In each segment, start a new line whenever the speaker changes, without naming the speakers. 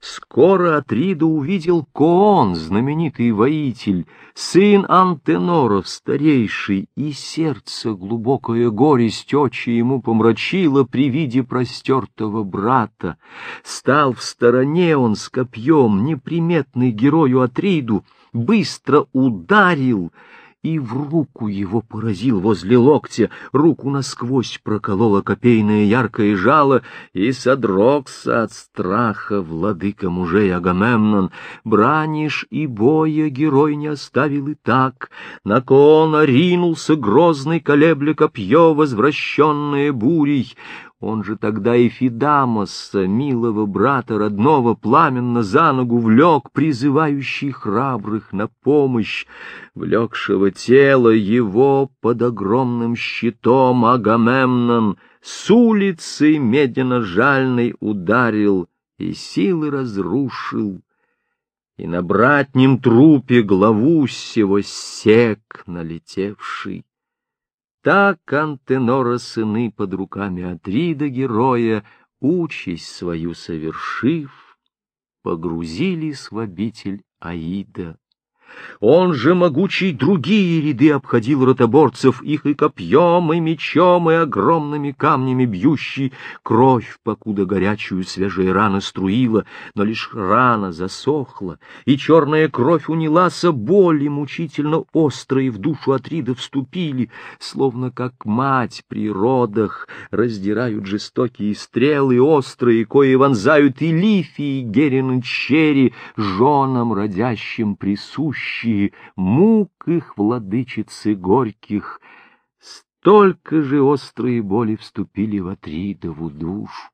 Скоро Атрида увидел Коон, знаменитый воитель, сын Антеноров старейший, и сердце глубокое горесть очи ему помрачило при виде простертого брата. Стал в стороне он с копьем, неприметный герою Атриду, быстро ударил — и в руку его поразил возле локтя, руку насквозь проколола копейное яркое жало, и содрогся от страха владыка мужей Агамемнон. Браниш и боя герой не оставил и так, на кона ринулся грозный колебля копье, возвращенное бурей. Он же тогда и Фидамоса, милого брата родного, пламенно за ногу влек, призывающий храбрых на помощь. Влекшего тело его под огромным щитом Агамемнон с улицы меденно-жальной ударил и силы разрушил, и на братнем трупе главу сего сек налетевший. Так Антенора сыны под руками Атрида героя, участь свою совершив, погрузились в обитель Аида. Он же могучий другие ряды обходил ротоборцев, их и копьем, и мечом, и огромными камнями бьющий. Кровь, покуда горячую свежая рана струила, но лишь рана засохла, и черная кровь унялася, боли мучительно острые в душу Атрида вступили, словно как мать при родах раздирают жестокие стрелы острые, кои вонзают и лифии, герин черри, женам родящим присущие сущие, мук их владычицы горьких, столько же острые боли вступили в Атридову душу.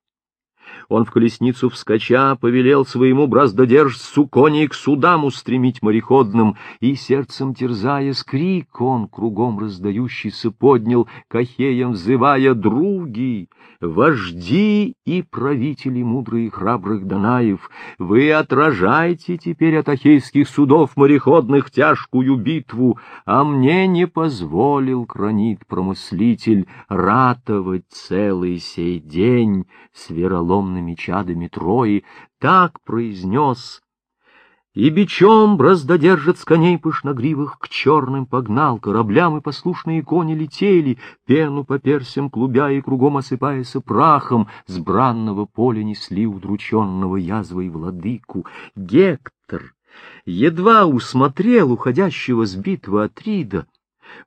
Он в колесницу вскоча повелел своему браздодержцу коней к судам устремить мореходным, и сердцем терзая скрик он кругом раздающийся поднял, кахеем взывая «Други, вожди и правители мудрые храбрых Данаев, вы отражайте теперь от ахейских судов мореходных тяжкую битву, а мне не позволил, кранит промыслитель, ратовать целый сей день с вероломными чадами Трои, так произнес и бичом браздодержец коней пышногривых к черным погнал, кораблям и послушные кони летели, пену по персям клубя и кругом осыпаясь прахом, с бранного поля несли удрученного язвой владыку. Гектор едва усмотрел уходящего с битвы Атрида,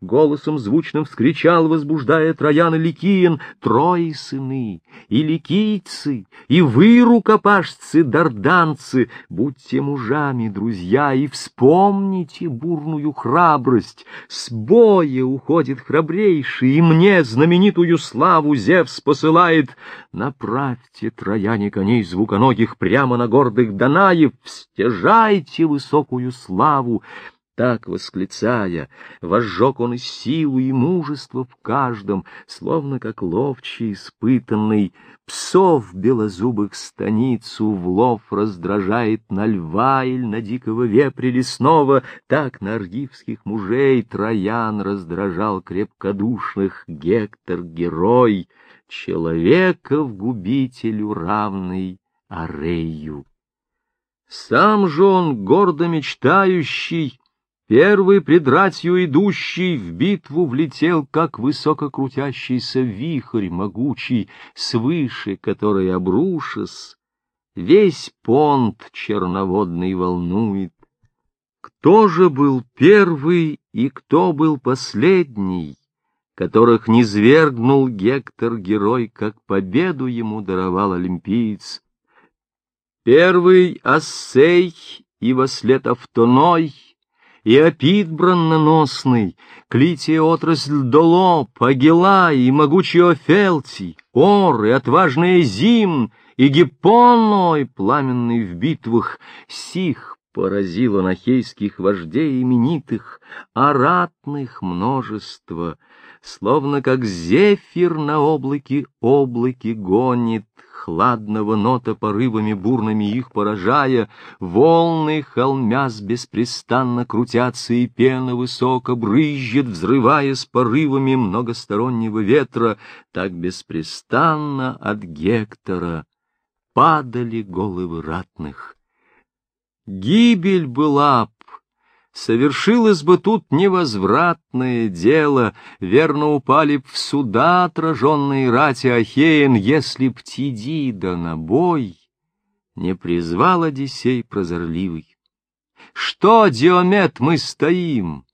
голосом звучным вскричал, возбуждая Троян и Ликиен, «Трои сыны, и ликийцы, и вы, рукопашцы, дарданцы, будьте мужами, друзья, и вспомните бурную храбрость. С боя уходит храбрейший, и мне знаменитую славу Зевс посылает. Направьте, трояне коней звуконогих, прямо на гордых Данаев, стяжайте высокую славу, так восклицая, возжег он силу, и мужество в каждом, словно как ловчий, испытанный, псов белозубых станицу в лов раздражает на льва или на дикого вепря лесного, так на аргивских мужей Троян раздражал крепкодушных Гектор-герой, человеков губителю равный Арею. Сам же он, гордо мечтающий, Первый пред ратью идущий в битву влетел, как высококрутящийся вихрь могучий, свыше который обрушис, весь понт черноводный волнует. Кто же был первый и кто был последний, которых не свергнул Гектор герой, как победу ему даровал олимпиец? Первый Ассей и вослед Автоной — и опит бронноносный, клития отрасль Долоп, Агила и могучий Офелтий, Ор и отважный Зим, и Гиппоной, пламенный в битвах, сих поразило нахейских вождей именитых, а множество, словно как зефир на облаке облаки гонит, хладного нота порывами бурными их поражая, волны холмяс беспрестанно крутятся, и пена высоко брызжет, взрывая с порывами многостороннего ветра, так беспрестанно от Гектора падали головы ратных. Гибель была совершилось бы тут невозвратное дело, верно упали б в суда отраженные рати Ахеен, если б Тидида на бой не призвал Одиссей прозорливый. Что, Диомет, мы стоим,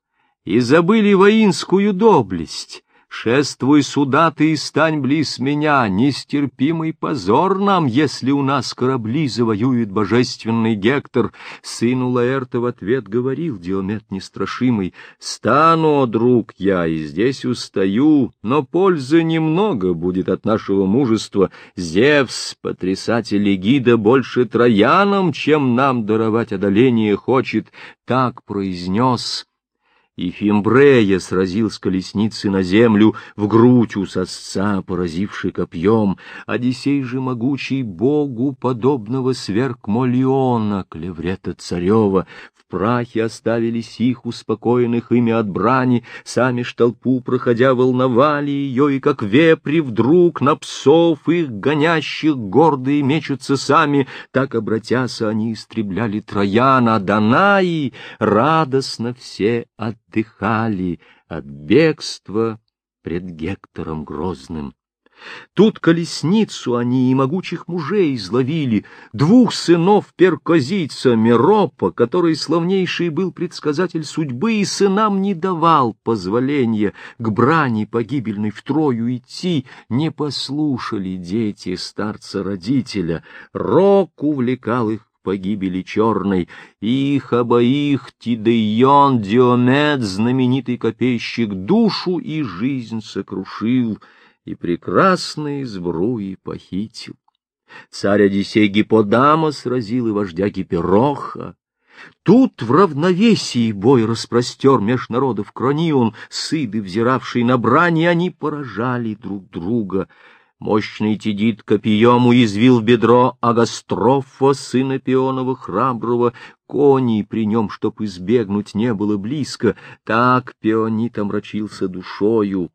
и забыли воинскую доблесть, Шествуй сюда ты и стань близ меня, нестерпимый позор нам, если у нас корабли завоюет божественный Гектор. Сыну Лаэрта в ответ говорил Диомет нестрашимый, «Стану, друг я, и здесь устаю, но пользы немного будет от нашего мужества. Зевс, потрясатель Эгида, больше троянам, чем нам даровать одоление хочет». Так произнес и Фимбрея сразил с колесницы на землю, в грудь у сосца, поразивший копьем. Одиссей же могучий богу, подобного сверг Молиона, клеврета царева, в прахе оставились их, успокоенных ими от брани, сами ж толпу, проходя, волновали ее, и как вепри вдруг на псов их гонящих гордые мечутся сами, так, обратяся, они истребляли Трояна, Данаи, радостно все отдыхали от бегства пред Гектором грозным. Тут колесницу они и могучих мужей изловили, двух сынов перкозийца Меропа, который славнейший был предсказатель судьбы, и сынам не давал позволения к брани погибельной втрою идти, не послушали дети старца-родителя, рок увлекал их погибели черной, их обоих Тидейон Диомед, знаменитый копейщик, душу и жизнь сокрушил — и прекрасные сбруи похитил. Царь Одиссей Гипподама сразил и вождя Гипероха. Тут в равновесии бой распростер меж народов Кронион, сыды, взиравшие на брани, они поражали друг друга. Мощный Тидит копьем уязвил бедро Агастрофа, сына Пионова храброго, коней при нем, чтоб избегнуть, не было близко, так Пионит омрачился душою.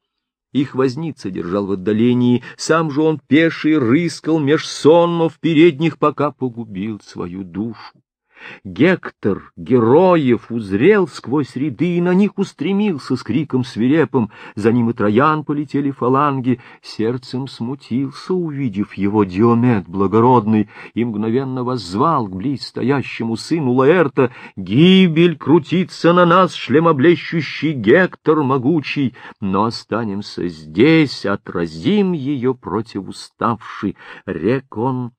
Их возница держал в отдалении, сам же он пеший рыскал меж сонмов передних, пока погубил свою душу. Гектор, героев, узрел сквозь ряды и на них устремился с криком свирепым. За ним и Троян полетели фаланги. Сердцем смутился, увидев его Диомед благородный, и мгновенно воззвал к близ стоящему сыну Лаэрта. «Гибель крутится на нас, шлемоблещущий Гектор могучий, но останемся здесь, отразим ее против уставший». Рек он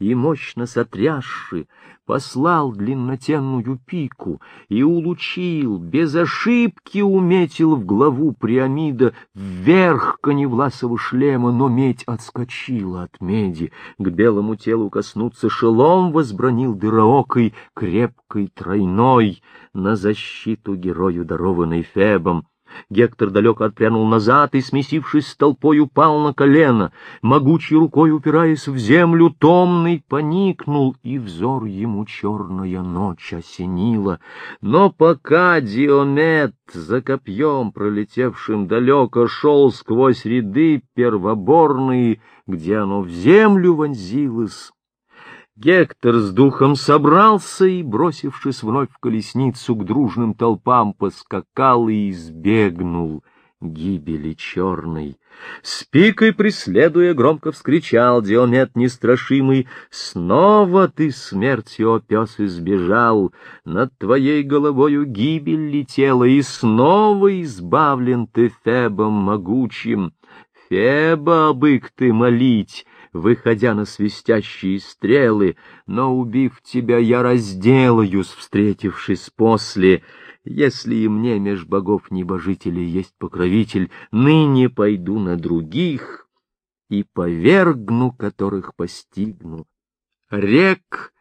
и, мощно сотрясши, послал длиннотенную пику и улучил, без ошибки уметил в главу Приамида вверх коневласого шлема, но медь отскочила от меди, к белому телу коснуться шелом возбранил дыроокой, крепкой, тройной, на защиту герою, дарованной Фебом. Гектор далеко отпрянул назад и, смесившись с толпой, упал на колено. Могучей рукой, упираясь в землю, томный поникнул, и взор ему черная ночь осенила. Но пока Диомет за копьем, пролетевшим далеко, шел сквозь ряды первоборные, где оно в землю вонзилось, Гектор с духом собрался и, бросившись вновь в колесницу к дружным толпам, поскакал и избегнул гибели черной. С пикой преследуя, громко вскричал Диомет нестрашимый, «Снова ты смертью, о пес, избежал, над твоей головою гибель летела, и снова избавлен ты Фебом могучим. Феба, бык ты молить!» Выходя на свистящие стрелы, но, убив тебя, я разделаюсь, встретившись после. Если и мне меж богов небожителей есть покровитель, ныне пойду на других и повергну, которых постигну. Рек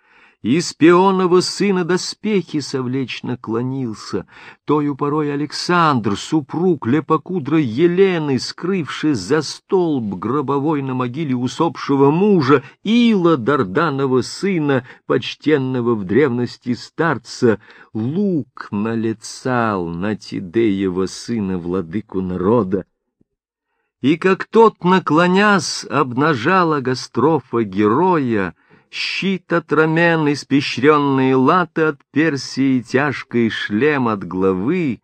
из пионова сына доспехи совлечь наклонился. Тою порой Александр, супруг лепокудрой Елены, скрывшись за столб гробовой на могиле усопшего мужа, Ила Дарданова сына, почтенного в древности старца, лук налецал на Тидеева сына, владыку народа. И как тот, наклонясь, обнажала гастрофа героя, щит от рамен, испещренные латы от Персии, тяжкий шлем от главы,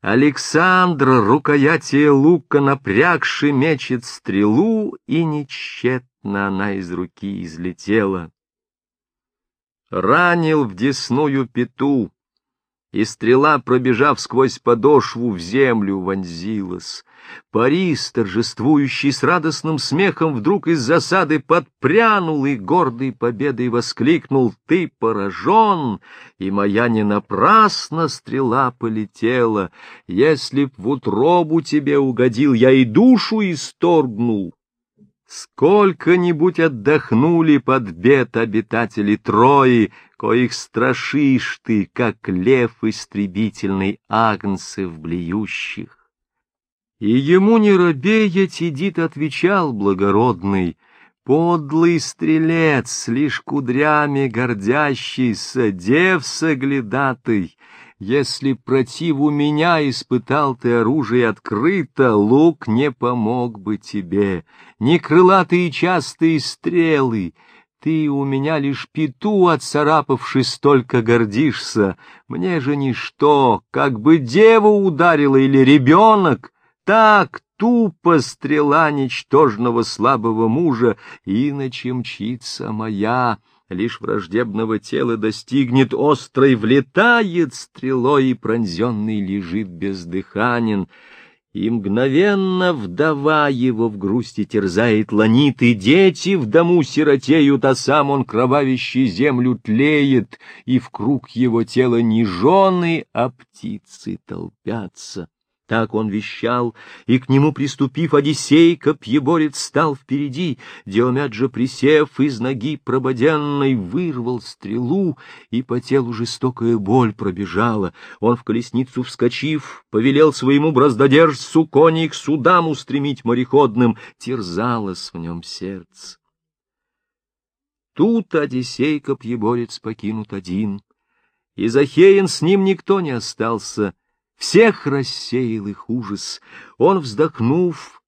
Александр, рукоятие лука напрягши, мечет стрелу, и нечетно она из руки излетела. Ранил в десную пету, и стрела, пробежав сквозь подошву, в землю вонзилась. Парис, торжествующий с радостным смехом, вдруг из засады подпрянул и гордой победой воскликнул «Ты поражен, и моя не напрасно стрела полетела. Если б в утробу тебе угодил, я и душу исторгнул». Сколько-нибудь отдохнули под бед обитатели Трои, коих страшишь ты, как лев истребительный агнцев блюющих. И ему не робея Тидит отвечал благородный, Подлый стрелец, лишь кудрями гордящийся, дев соглядатый, если противу меня испытал ты оружие открыто, лук не помог бы тебе, ни крылатые частые стрелы, ты у меня лишь пету отцарапавшись только гордишься, мне же ничто, как бы дева ударила или ребенок, так тупо стрела ничтожного слабого мужа, иначе мчится моя, лишь враждебного тела достигнет острой, влетает стрелой, и пронзенный лежит бездыханен. И мгновенно вдова его в грусти терзает ланит, и дети в дому сиротеют, а сам он кровавящий землю тлеет, и в круг его тела не жены, а птицы толпятся. Так он вещал, и к нему приступив, Одиссей, копьеборец, стал впереди. Диомед же, присев, из ноги прободенной вырвал стрелу, и по телу жестокая боль пробежала. Он в колесницу вскочив, повелел своему браздодержцу коней к судам устремить мореходным, терзалось в нем сердце. Тут Одиссей копьеборец покинут один, и Захеин с ним никто не остался — всех рассеял их ужас. Он, вздохнув,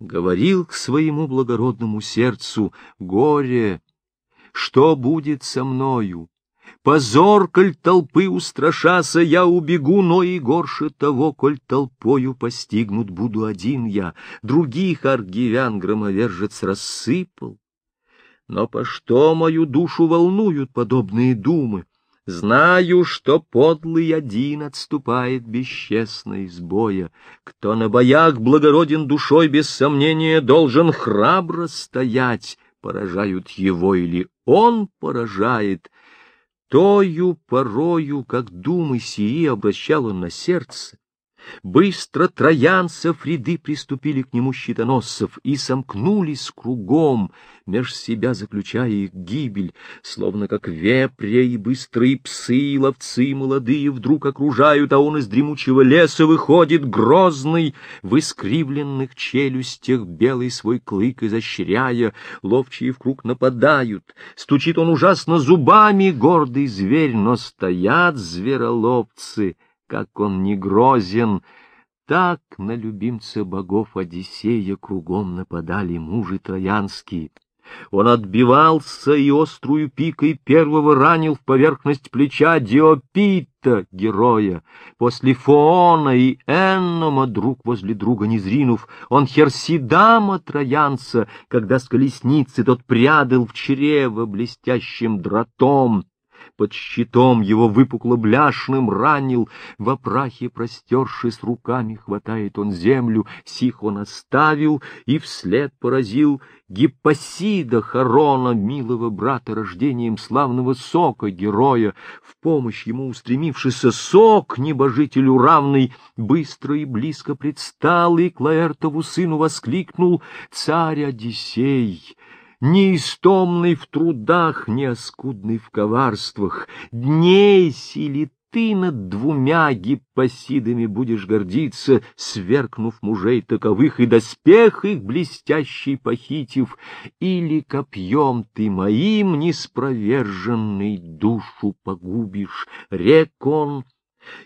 говорил к своему благородному сердцу, «Горе! Что будет со мною? Позор, коль толпы устрашася, я убегу, но и горше того, коль толпою постигнут буду один я, других аргивян громовержец рассыпал. Но по что мою душу волнуют подобные думы? Знаю, что подлый один отступает бесчестно из боя. Кто на боях благороден душой, без сомнения, должен храбро стоять. Поражают его или он поражает. Тою порою, как думы сии, обращал он на сердце, Быстро троянцев ряды приступили к нему щитоносцев и сомкнулись кругом, меж себя заключая их гибель, словно как вепря и быстрые псы и ловцы молодые вдруг окружают, а он из дремучего леса выходит грозный, в искривленных челюстях белый свой клык изощряя, ловчие в круг нападают, стучит он ужасно зубами, гордый зверь, но стоят звероловцы — как он не грозен, так на любимца богов Одиссея кругом нападали мужи троянские. Он отбивался и острую пикой первого ранил в поверхность плеча Диопита, героя. После Фоона и Эннома, друг возле друга не зринув, он Херсидама троянца, когда с колесницы тот прядал в чрево блестящим дротом под щитом его выпукло-бляшным ранил, в опрахе простершись руками, хватает он землю, сих он оставил и вслед поразил Гиппосида Харона, милого брата, рождением славного сока, героя, в помощь ему устремившийся сок, небожителю равный, быстро и близко предстал, и Клаэртову сыну воскликнул «Царь Одиссей!» Неистомный в трудах, неоскудный в коварствах, дней сили ты над двумя гиппосидами будешь гордиться, сверкнув мужей таковых и доспех их блестящий похитив, или копьем ты моим неспроверженный душу погубишь, рек он,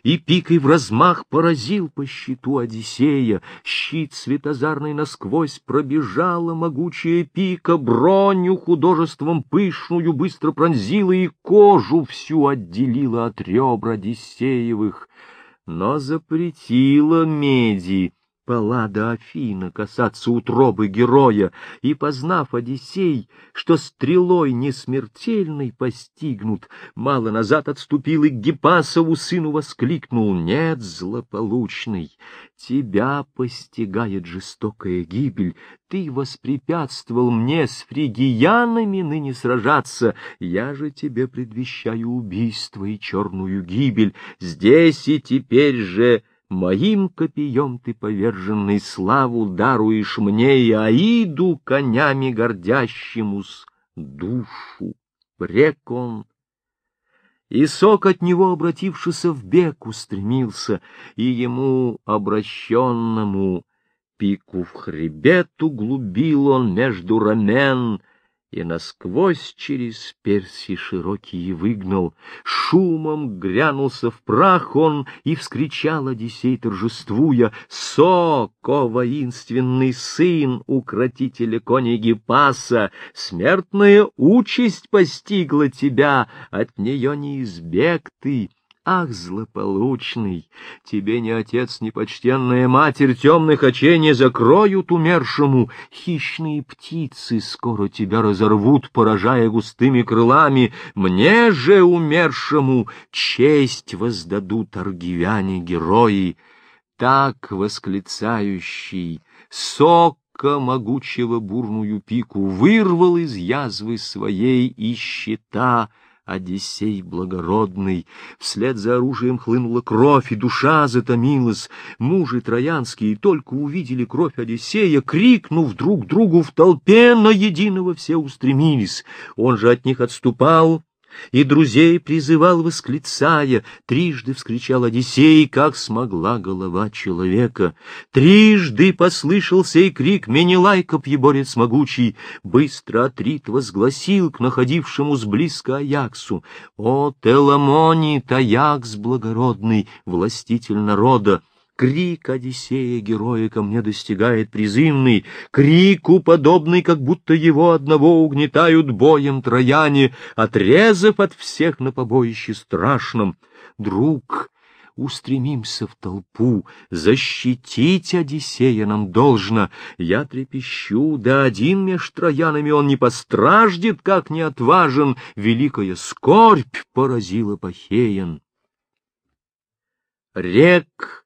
и пикой в размах поразил по щиту Одиссея. Щит светозарный насквозь пробежала могучая пика, броню художеством пышную быстро пронзила и кожу всю отделила от ребра Одиссеевых, но запретила меди Паллада Афина касаться утробы героя, и, познав Одиссей, что стрелой несмертельной постигнут, мало назад отступил и к Гипасову сыну воскликнул, «Нет, злополучный, тебя постигает жестокая гибель, ты воспрепятствовал мне с фригиянами ныне сражаться, я же тебе предвещаю убийство и черную гибель, здесь и теперь же...» Моим копьем ты поверженный славу даруешь мне и Аиду конями гордящемусь душу. Рек он, и сок от него, обратившийся в бег, устремился, и ему, обращенному, пику в хребет углубил он между рамен — и насквозь через перси широкие выгнал. Шумом грянулся в прах он и вскричал Одиссей, торжествуя, «Соко, воинственный сын укротителя коней Гипаса, смертная участь постигла тебя, от нее не избег ты». Ах, злополучный, тебе ни отец, ни почтенная матерь темных очей не закроют умершему. Хищные птицы скоро тебя разорвут, поражая густыми крылами. Мне же умершему честь воздадут аргивяне-герои. Так восклицающий сока могучего бурную пику вырвал из язвы своей и щита — Одиссей благородный, вслед за оружием хлынула кровь, и душа затомилась. Мужи троянские только увидели кровь Одиссея, крикнув друг другу в толпе, на единого все устремились. Он же от них отступал, и друзей призывал, восклицая, трижды вскричал Одиссей, как смогла голова человека. Трижды послышался и крик Менелай, копьеборец могучий, быстро Атрит возгласил к находившему сблизко Аяксу, «О, Теламонит, Аякс благородный, властитель народа!» Крик Одиссея героя ко мне достигает призывный, Крику подобный, как будто его одного угнетают боем трояне, Отрезав от всех на побоище страшном. Друг, устремимся в толпу, защитить Одиссея нам должно. Я трепещу, да один меж троянами он не постраждет, как не отважен, великая скорбь поразила Пахеян. Рек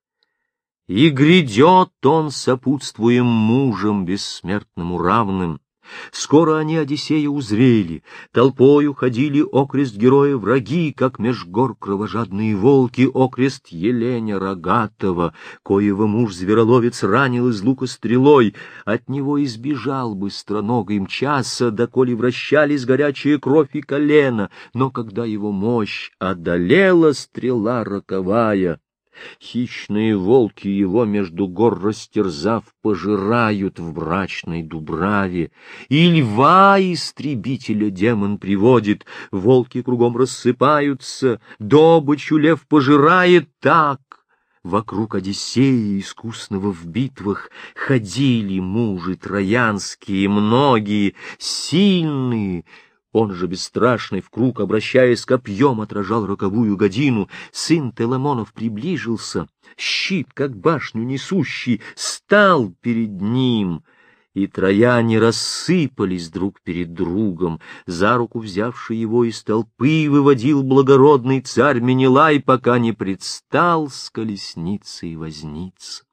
и грядет он, сопутствуем мужем бессмертному равным. Скоро они Одиссея узрели, толпою ходили окрест героя враги, как меж гор кровожадные волки, окрест Еленя Рогатого, коего муж-звероловец ранил из лука стрелой, от него избежал быстроногой мчаса, доколе вращались горячая кровь и колено, но когда его мощь одолела стрела роковая, Хищные волки его между гор растерзав пожирают в брачной дубраве, и льва истребителя демон приводит, волки кругом рассыпаются, добычу лев пожирает так. Вокруг Одиссея, искусного в битвах, ходили мужи троянские, многие, сильные, он же, бесстрашный, в круг, обращаясь копьем, отражал роковую годину. Сын Теламонов приближился, щит, как башню несущий, стал перед ним. И трояне рассыпались друг перед другом. За руку взявший его из толпы выводил благородный царь Менелай, пока не предстал с колесницей возница.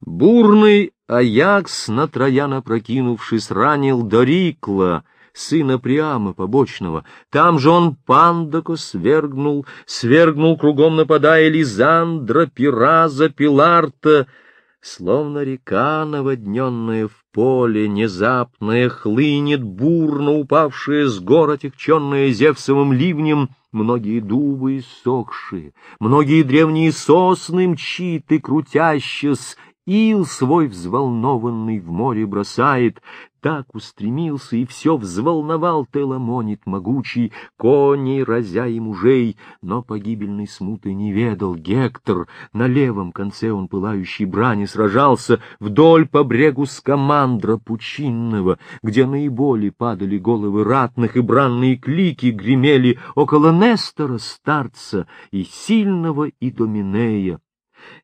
Бурный Аякс, на Трояна прокинувшись, ранил Дорикла, сына Приама побочного. Там же он Пандако свергнул, свергнул кругом нападая Лизандра, Пираза, Пиларта, Словно река, наводненная в поле, Внезапная хлынет, бурно упавшая с гор, Отягченная Зевсовым ливнем, Многие дубы иссохшие, многие древние сосны мчит и крутящес, ил свой взволнованный в море бросает, так устремился, и все взволновал Теламонит могучий, коней разя и мужей, но погибельной смуты не ведал Гектор, на левом конце он пылающей брани сражался, вдоль по брегу скамандра пучинного, где наиболее падали головы ратных, и бранные клики гремели около Нестора старца и сильного Идоминея.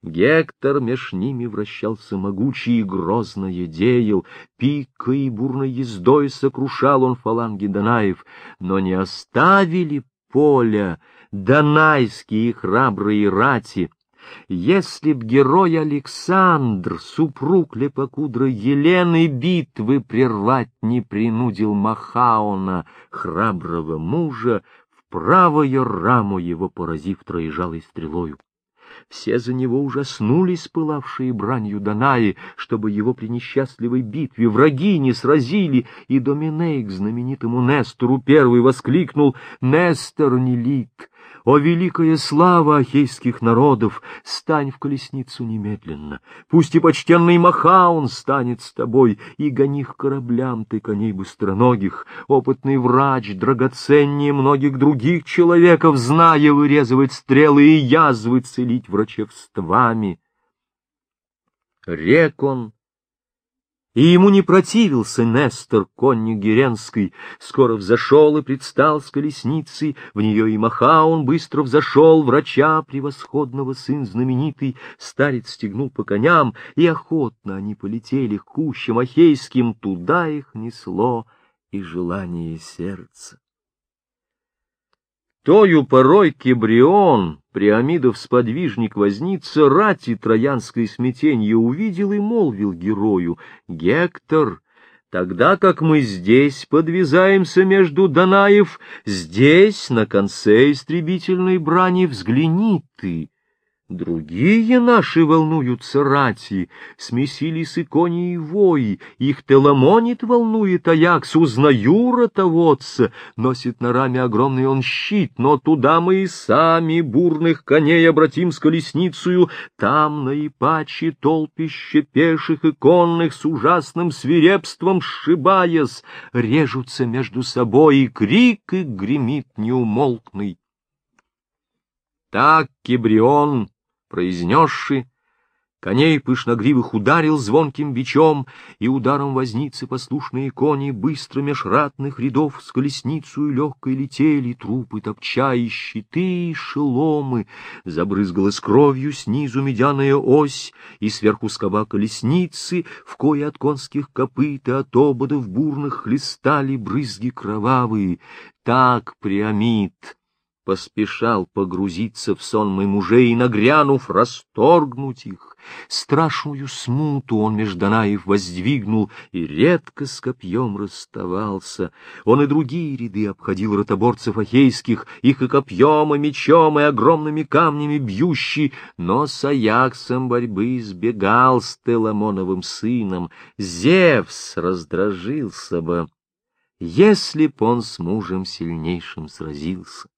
Гектор меж ними вращался могучий и грозное деял, пикой и бурной ездой сокрушал он фаланги Данаев, но не оставили поля донайские храбрые рати. Если б герой Александр, супруг лепокудрой Елены, битвы прервать не принудил Махаона, храброго мужа, в правую раму его поразив троежалой стрелою. Все за него ужаснулись, пылавшие бранью Данаи, чтобы его при несчастливой битве враги не сразили, и Доминей к знаменитому Нестору первый воскликнул «Нестор Нелит!» О, великая слава ахейских народов, стань в колесницу немедленно. Пусть и почтенный Махаун станет с тобой, и гони к кораблям ты коней быстроногих. Опытный врач, драгоценнее многих других человеков, зная вырезывать стрелы и язвы целить врачевствами. Рек он и ему не противился Нестор, конник Геренской, скоро взошел и предстал с колесницей, в нее и Махаун быстро взошел, врача превосходного сын знаменитый, старец стегнул по коням, и охотно они полетели к кущам ахейским, туда их несло и желание сердца. Тою порой Кебрион, Приамидов сподвижник возница, рати троянской смятенье увидел и молвил герою, «Гектор, тогда как мы здесь подвязаемся между Данаев, здесь, на конце истребительной брани, взгляни ты». Другие наши волнуются рати, смесились и кони и вои, их теламонит волнует Аякс, узнаю ротоводца, носит на раме огромный он щит, но туда мы и сами бурных коней обратим с колесницею, там наипаче толпище пеших и конных с ужасным свирепством сшибаясь, режутся между собой, и крик их гремит неумолкный. Так Кибрион произнесши, коней пышногривых ударил звонким бичом, и ударом возницы послушные кони быстро меж ратных рядов с колесницу легкой летели, трупы топча и щиты, и шеломы. Забрызгалась кровью снизу медяная ось, и сверху скоба колесницы, в кое от конских копыт и от ободов бурных хлестали брызги кровавые. Так Приамид поспешал погрузиться в сон мой мужей и, нагрянув, расторгнуть их. Страшную смуту он меж Данаев воздвигнул и редко с копьем расставался. Он и другие ряды обходил ротоборцев ахейских, их и копьем, и мечом, и огромными камнями бьющий, но с Аяксом борьбы избегал с Теламоновым сыном. Зевс раздражился бы, если б он с мужем сильнейшим сразился.